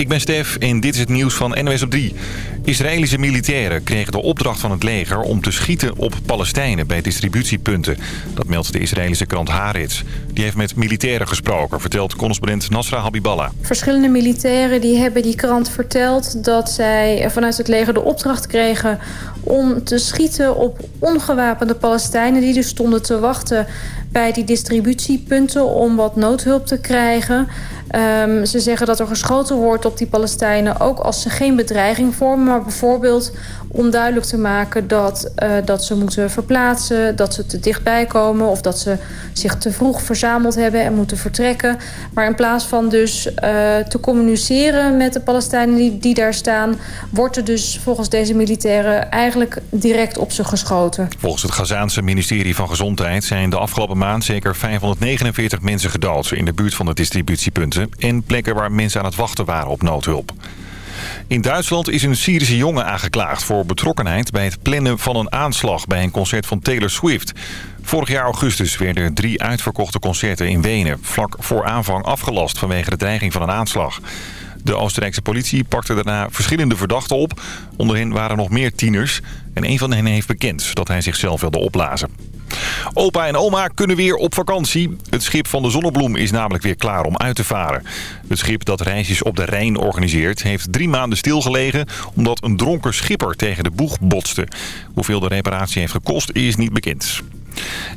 ik ben Stef en dit is het nieuws van NOS op 3. Israëlische militairen kregen de opdracht van het leger om te schieten op Palestijnen bij distributiepunten. Dat meldt de Israëlische krant Haaretz. Die heeft met militairen gesproken, vertelt correspondent Nasra Habiballah. Verschillende militairen die hebben die krant verteld dat zij vanuit het leger de opdracht kregen om te schieten op ongewapende Palestijnen... die dus stonden te wachten bij die distributiepunten om wat noodhulp te krijgen. Um, ze zeggen dat er geschoten wordt op die Palestijnen... ook als ze geen bedreiging vormen, maar bijvoorbeeld om duidelijk te maken... dat, uh, dat ze moeten verplaatsen, dat ze te dichtbij komen... of dat ze zich te vroeg verzameld hebben en moeten vertrekken. Maar in plaats van dus uh, te communiceren met de Palestijnen die, die daar staan... wordt er dus volgens deze militairen eigenlijk direct op ze geschoten. Volgens het Gazaanse ministerie van Gezondheid zijn de afgelopen maand... zeker 549 mensen gedood in de buurt van de distributiepunten en plekken waar mensen aan het wachten waren op noodhulp. In Duitsland is een Syrische jongen aangeklaagd voor betrokkenheid bij het plannen van een aanslag bij een concert van Taylor Swift. Vorig jaar augustus werden drie uitverkochte concerten in Wenen vlak voor aanvang afgelast vanwege de dreiging van een aanslag. De Oostenrijkse politie pakte daarna verschillende verdachten op. Onder hen waren nog meer tieners en een van hen heeft bekend dat hij zichzelf wilde opblazen. Opa en oma kunnen weer op vakantie. Het schip van de Zonnebloem is namelijk weer klaar om uit te varen. Het schip dat reisjes op de Rijn organiseert heeft drie maanden stilgelegen... omdat een dronken schipper tegen de boeg botste. Hoeveel de reparatie heeft gekost is niet bekend.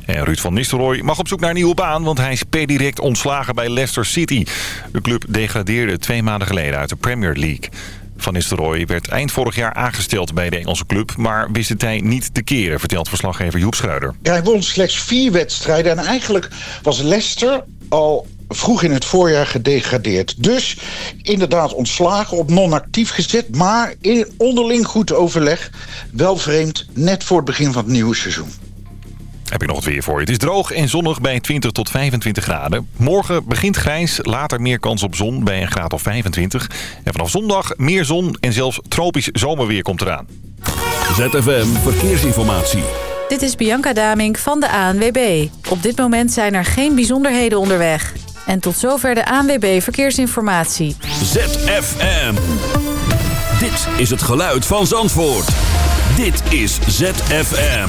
En Ruud van Nistelrooy mag op zoek naar een nieuwe baan... want hij is per direct ontslagen bij Leicester City. De club degradeerde twee maanden geleden uit de Premier League. Van Nistelrooy werd eind vorig jaar aangesteld bij de Engelse club... maar wist het hij niet te keren, vertelt verslaggever Joep Schreuder. hij won slechts vier wedstrijden en eigenlijk was Leicester al vroeg in het voorjaar gedegradeerd. Dus inderdaad ontslagen, op non-actief gezet... maar in onderling goed overleg. Wel vreemd, net voor het begin van het nieuwe seizoen. Heb ik nog het weer voor je. Het is droog en zonnig bij 20 tot 25 graden. Morgen begint grijs, later meer kans op zon bij een graad of 25. En vanaf zondag meer zon en zelfs tropisch zomerweer komt eraan. ZFM Verkeersinformatie. Dit is Bianca Damink van de ANWB. Op dit moment zijn er geen bijzonderheden onderweg. En tot zover de ANWB Verkeersinformatie. ZFM. Dit is het geluid van Zandvoort. Dit is ZFM.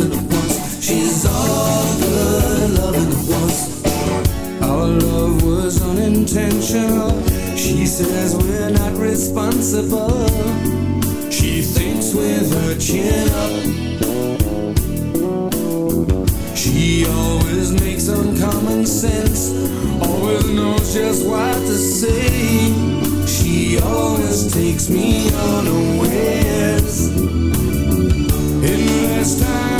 loving once. She's all good loving at once. Our love was unintentional. She says we're not responsible. She thinks with her chin up. She always makes uncommon sense. Always knows just what to say. She always takes me unawares. In last time.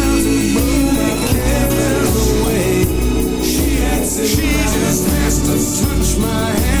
Touch my hand.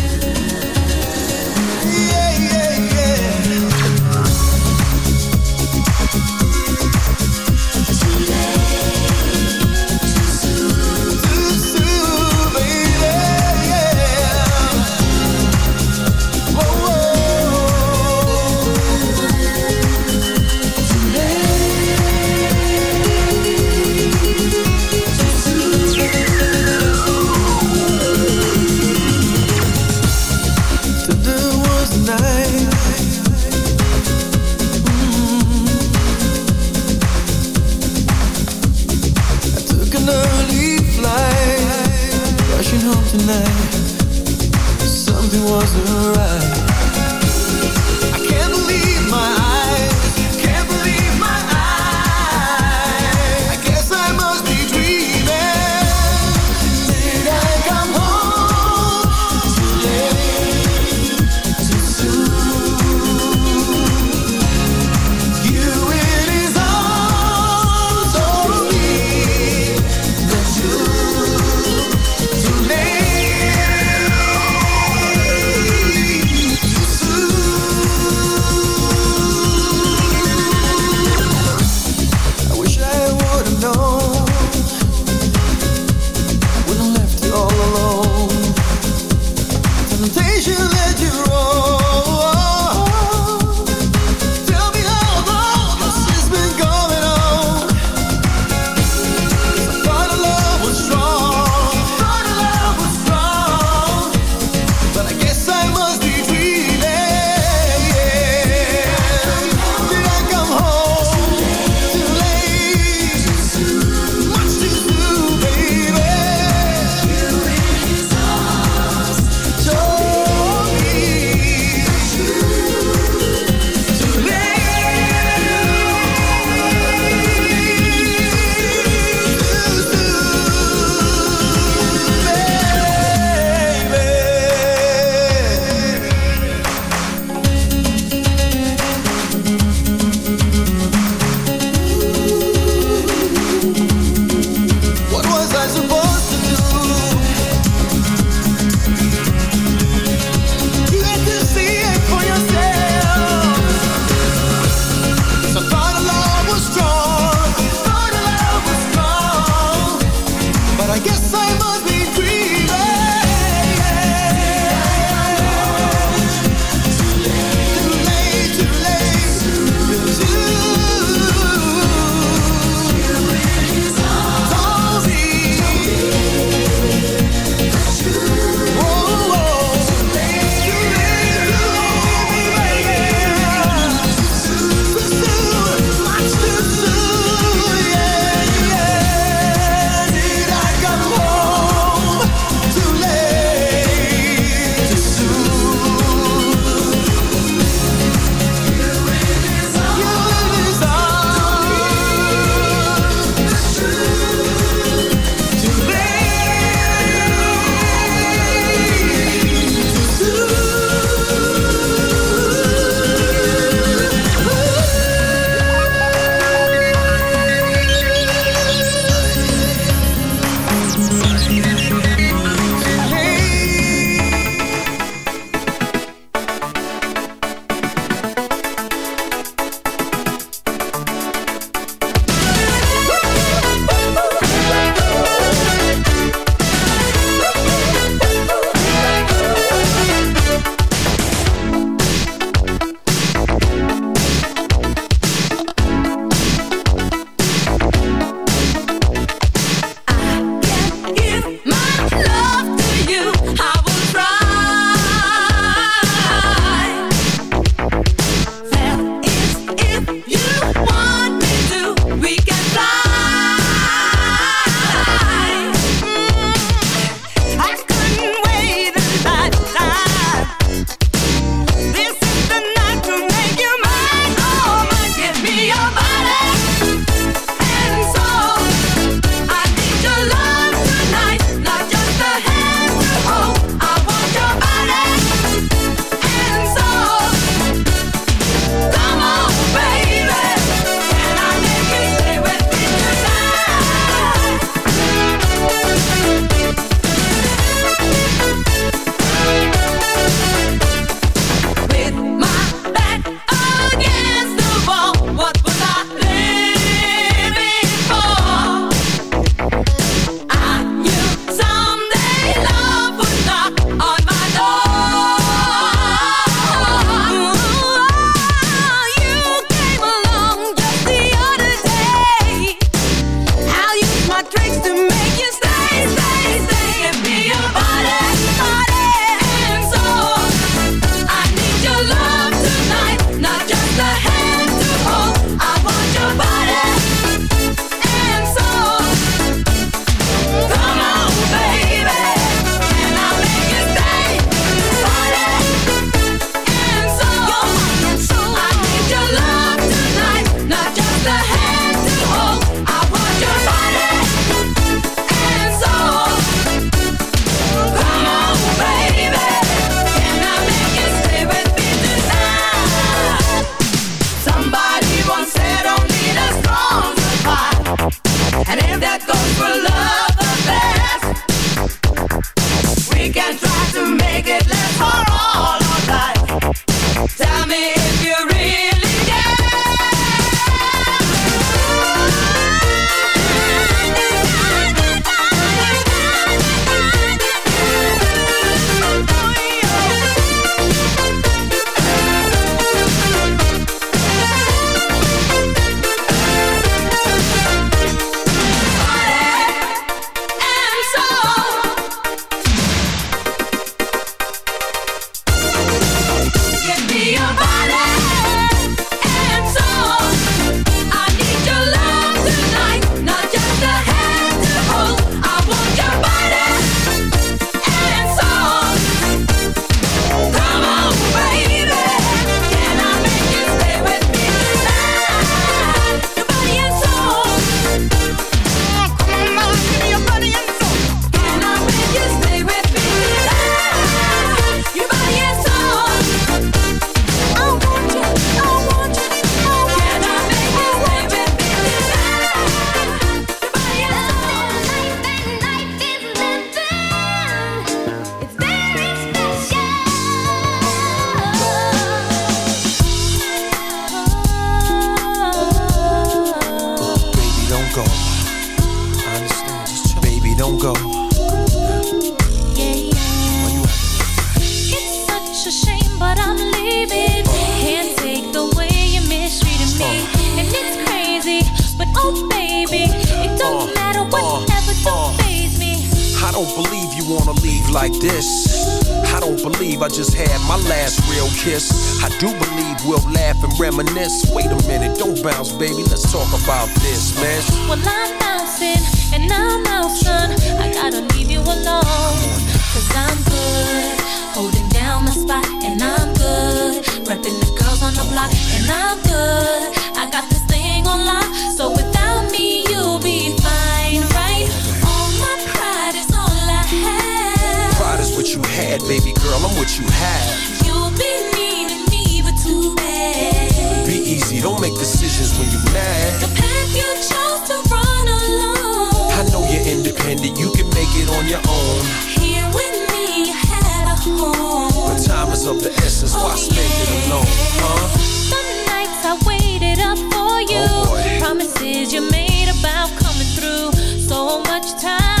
Don't make decisions when you're mad. The path you chose to run alone. I know you're independent, you can make it on your own. Here with me, you had a home. But time is of the essence, why Oh, spend it alone, huh? Some nights I waited up for you. Oh. Promises you made about coming through. So much time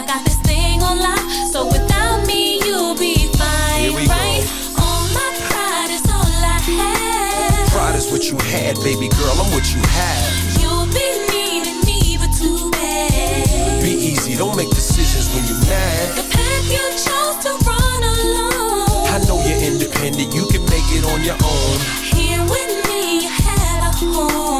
I got this thing on lock. So without me, you'll be fine, we go. All my pride is all I have. Pride is what you had, baby girl, I'm what you have. You'll be needing me, but too bad. Be easy, don't make decisions when you're mad. The path you chose to run alone. I know you're independent, you can make it on your own. Here with me, you had a home.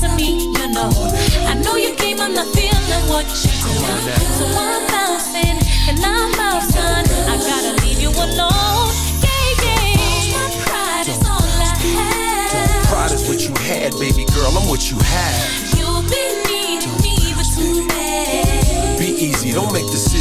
to me, you know. I know you came, I'm not feeling what you do. So I'm bouncing and I'm out, son. I gotta leave you alone. Yeah, yeah. My pride is all I have. Pride is what you had, baby girl, I'm what you have. You'll be needing me, but too bad. Be easy, don't make decisions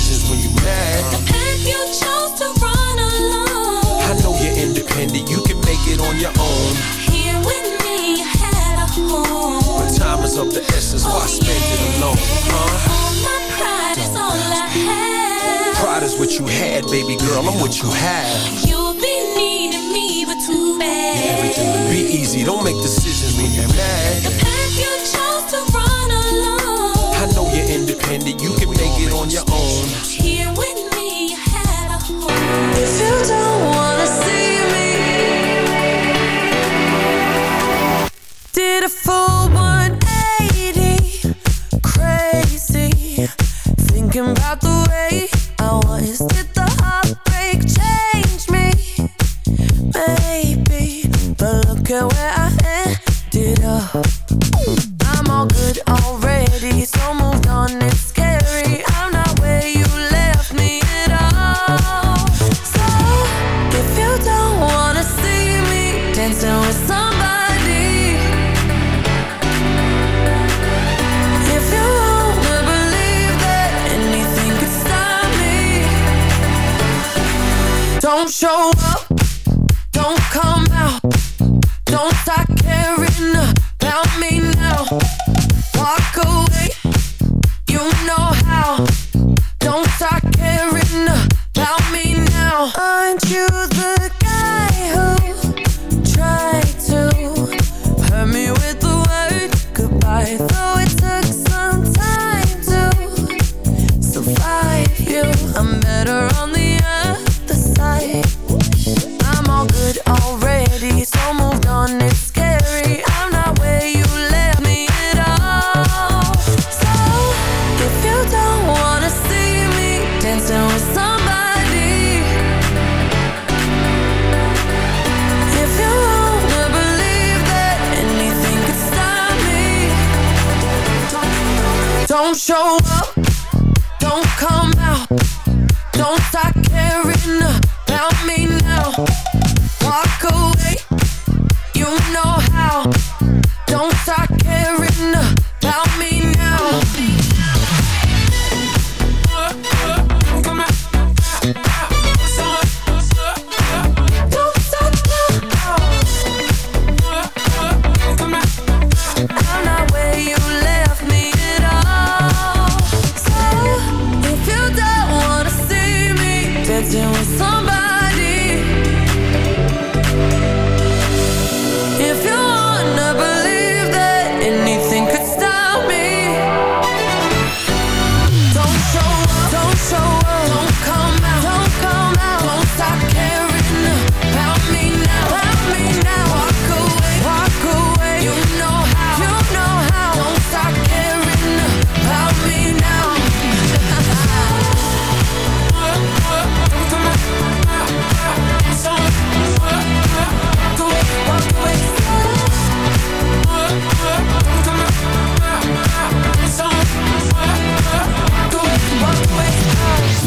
time is of the essence, why spend it alone, huh? All my pride is all I have. Pride is what you had, baby girl, I'm what you have. You'll be needing me, but too bad. Be easy, don't make decisions when you're mad. The path you chose to run alone. I know you're independent, you can make it on your own. Here with me, you had a home. If you don't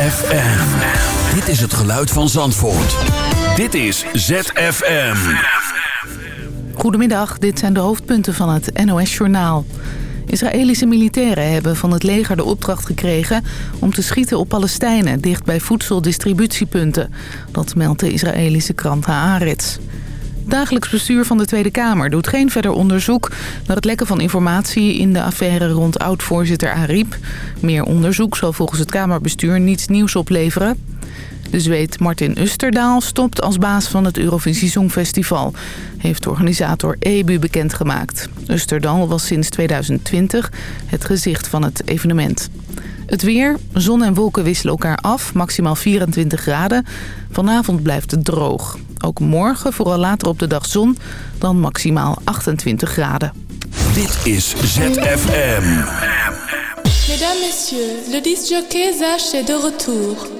ZFM. Dit is het geluid van Zandvoort. Dit is ZFM. Goedemiddag, dit zijn de hoofdpunten van het NOS-journaal. Israëlische militairen hebben van het leger de opdracht gekregen... om te schieten op Palestijnen dicht bij voedseldistributiepunten. Dat meldt de Israëlische krant Haaretz. Dagelijks bestuur van de Tweede Kamer doet geen verder onderzoek... naar het lekken van informatie in de affaire rond oud-voorzitter Ariep. Meer onderzoek zal volgens het Kamerbestuur niets nieuws opleveren. De Zweed Martin Usterdaal stopt als baas van het Eurovisie Songfestival... heeft organisator EBU bekendgemaakt. Usterdaal was sinds 2020 het gezicht van het evenement. Het weer, zon en wolken wisselen elkaar af, maximaal 24 graden. Vanavond blijft het droog. Ook morgen, vooral later op de dag zon, dan maximaal 28 graden. Dit is ZFM. Mesdames, messieurs, le disjockey Zach est de retour.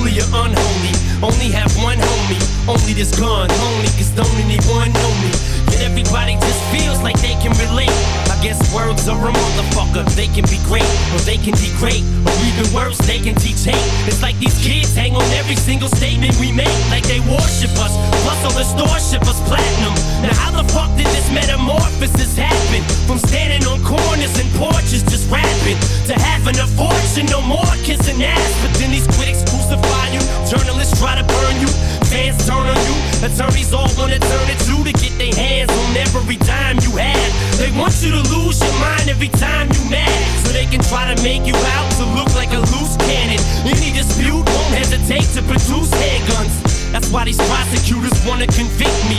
Only you're unholy, only have one homie. Only this gun, only cause don't anyone know me. Yet everybody just feels like they can relate. I guess words are a motherfucker. They can be great, or they can degrade, or even worse, they can teach hate. It's like these kids hang on every single statement we make, like they worship us. Plus all the stores ship us platinum. Now how the fuck did this metamorphosis happen? From standing on corners and porches just rapping to having a fortune, no more kissing ass. But then these critics crucify you, journalists try to burn you, fans turn on you, attorneys all wanna turn it to to get their hands on every dime you have. They want you to lose your mind every time you mad, so they can try to make you out to look like a loose cannon. Any dispute won't hesitate to produce handguns. That's why these prosecutors wanna convict me.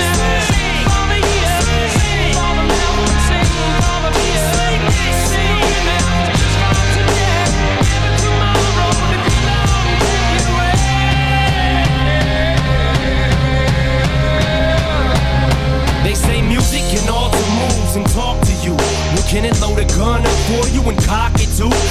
Gun up for you and cock it too?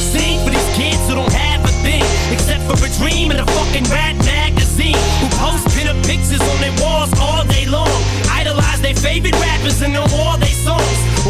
sing for these kids who don't have a thing except for a dream and a fucking rat magazine. Who post pinup pictures on their walls all day long. Idolize their favorite rappers and know all their songs.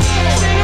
Thank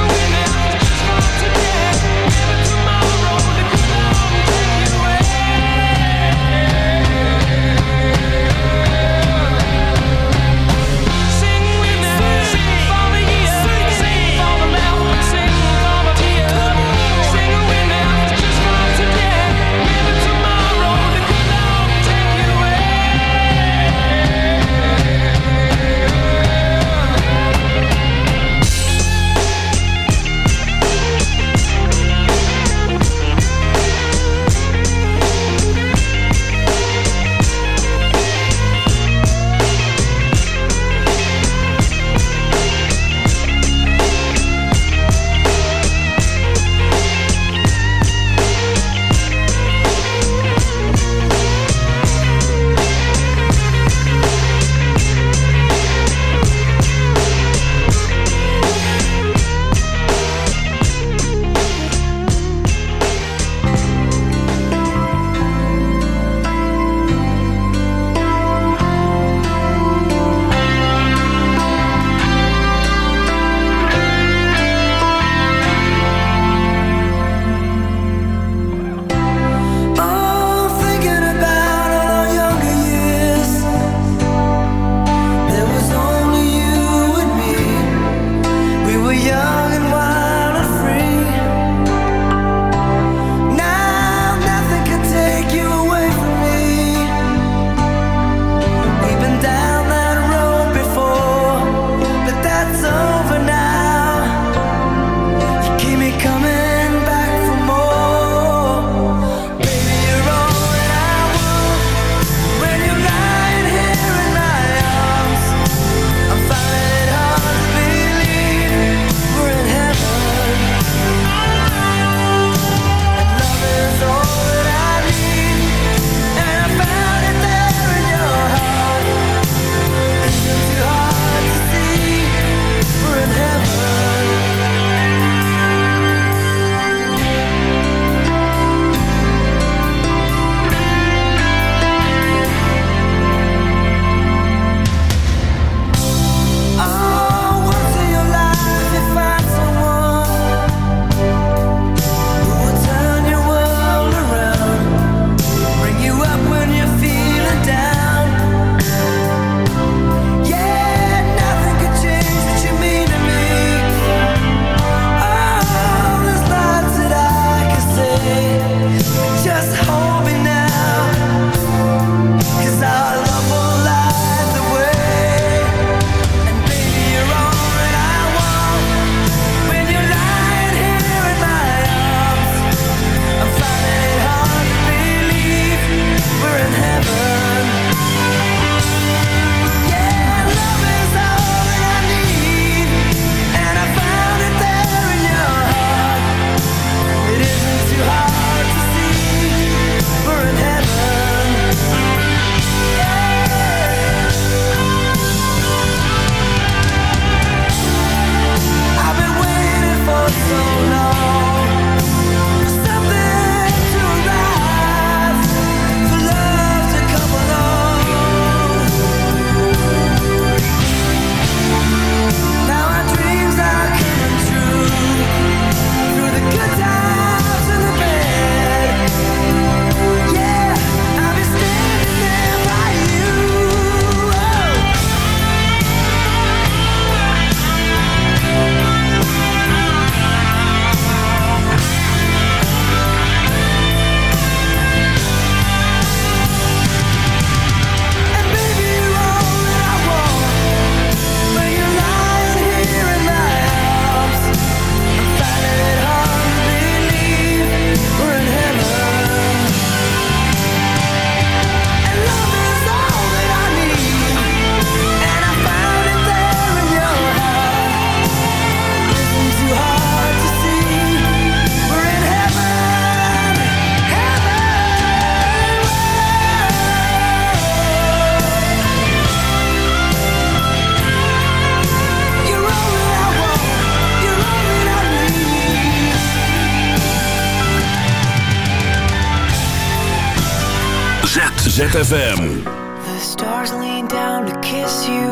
ZFM. The stars lean down to kiss you,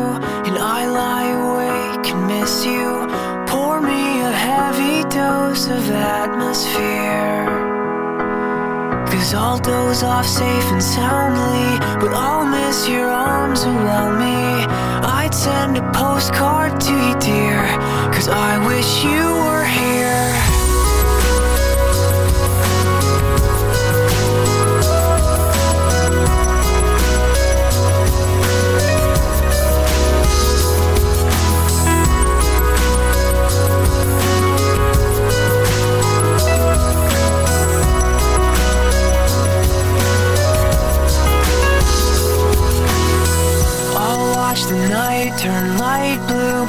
and I lie awake and miss you. Pour me a heavy dose of atmosphere. Cause I'll doze off safe and soundly,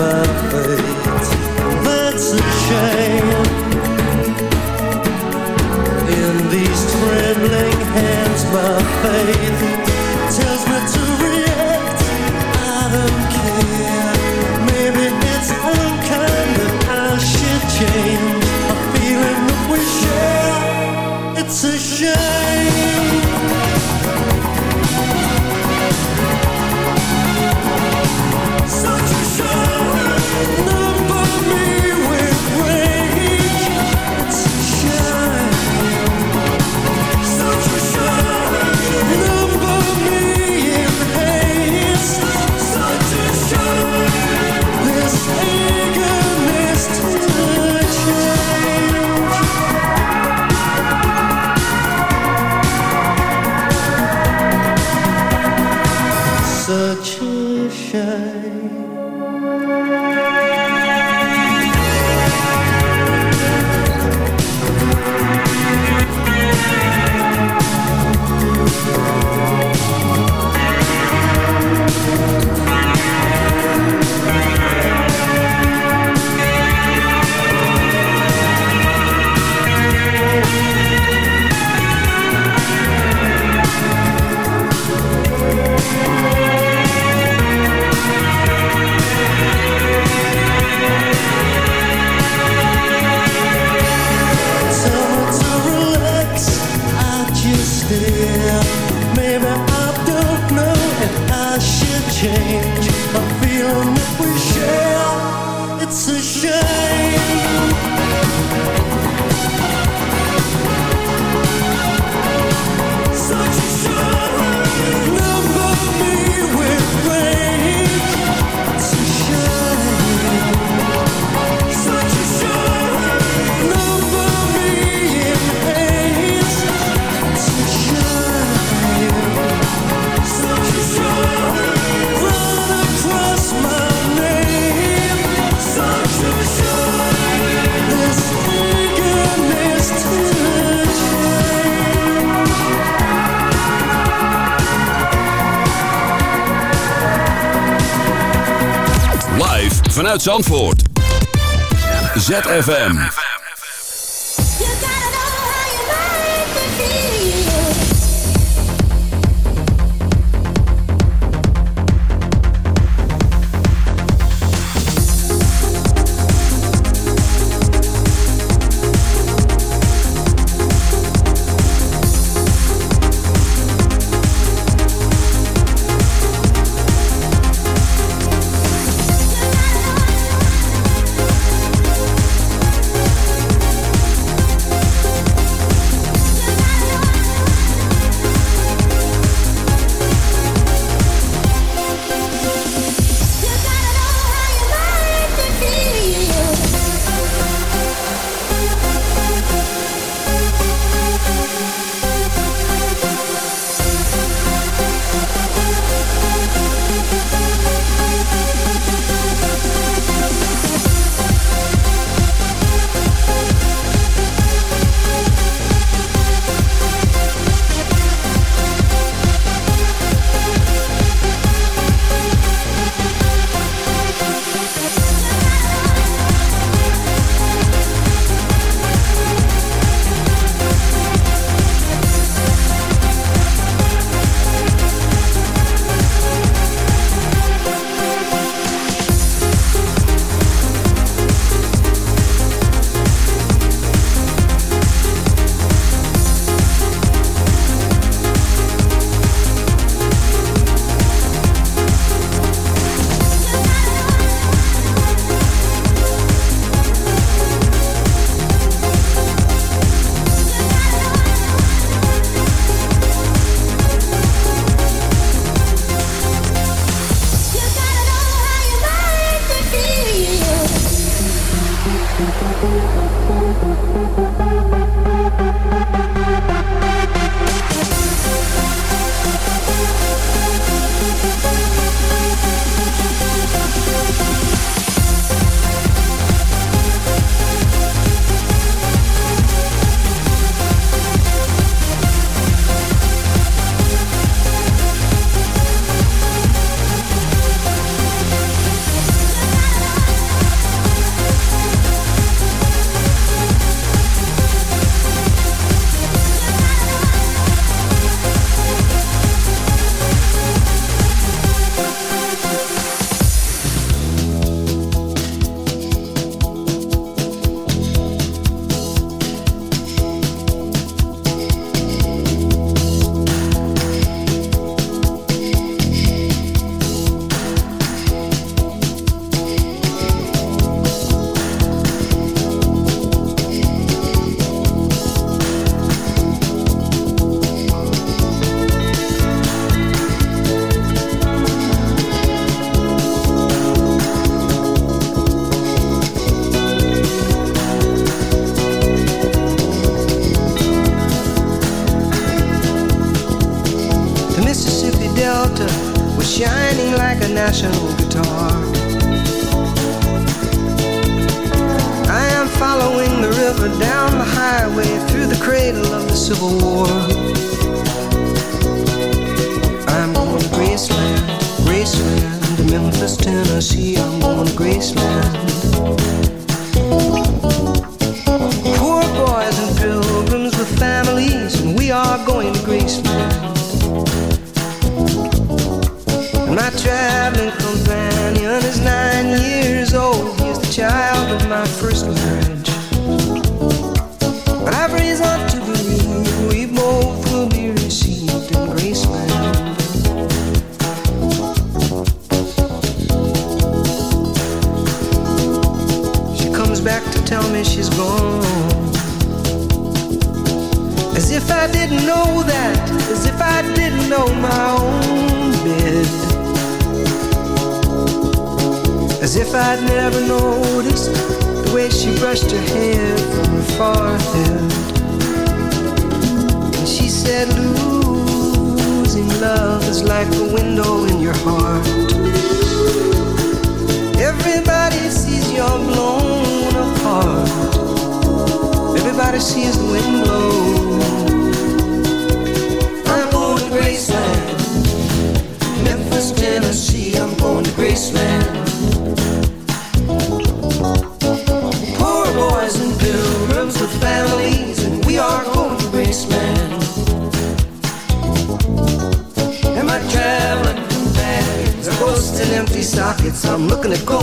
my fate. That's a shame. In these trembling hands, my faith tells me to. Zandvoort. ZFM.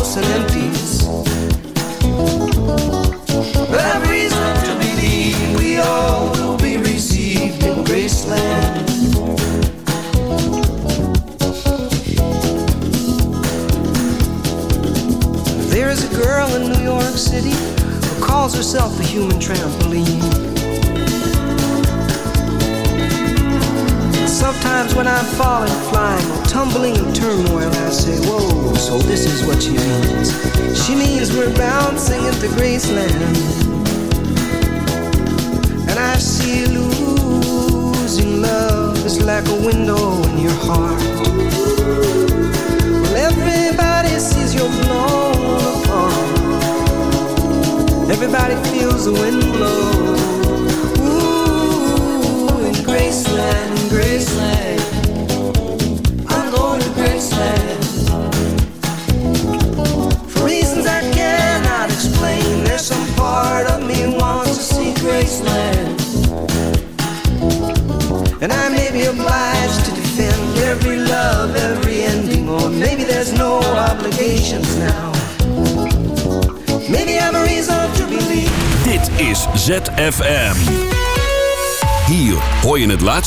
close and then